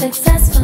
successful.